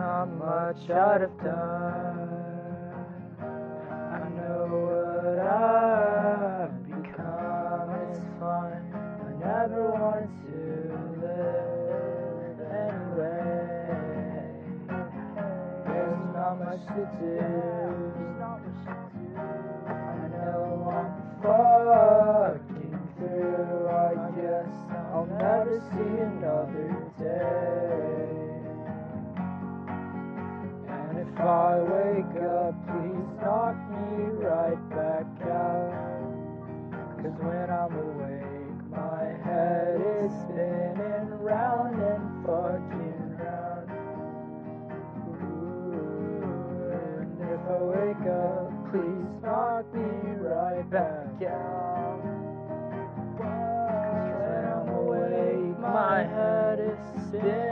not much I'd have done. I know what I've become. It's fun. I never want to live anyway. There's not much to do. I know I'm fucking through. I guess I'll never see another day. I wake up, please knock me right back out. Cause when I'm awake, my head is spinning round and fucking round. Ooh, and if I wake up, please knock me right back out. Cause when I'm awake, my head is spinning.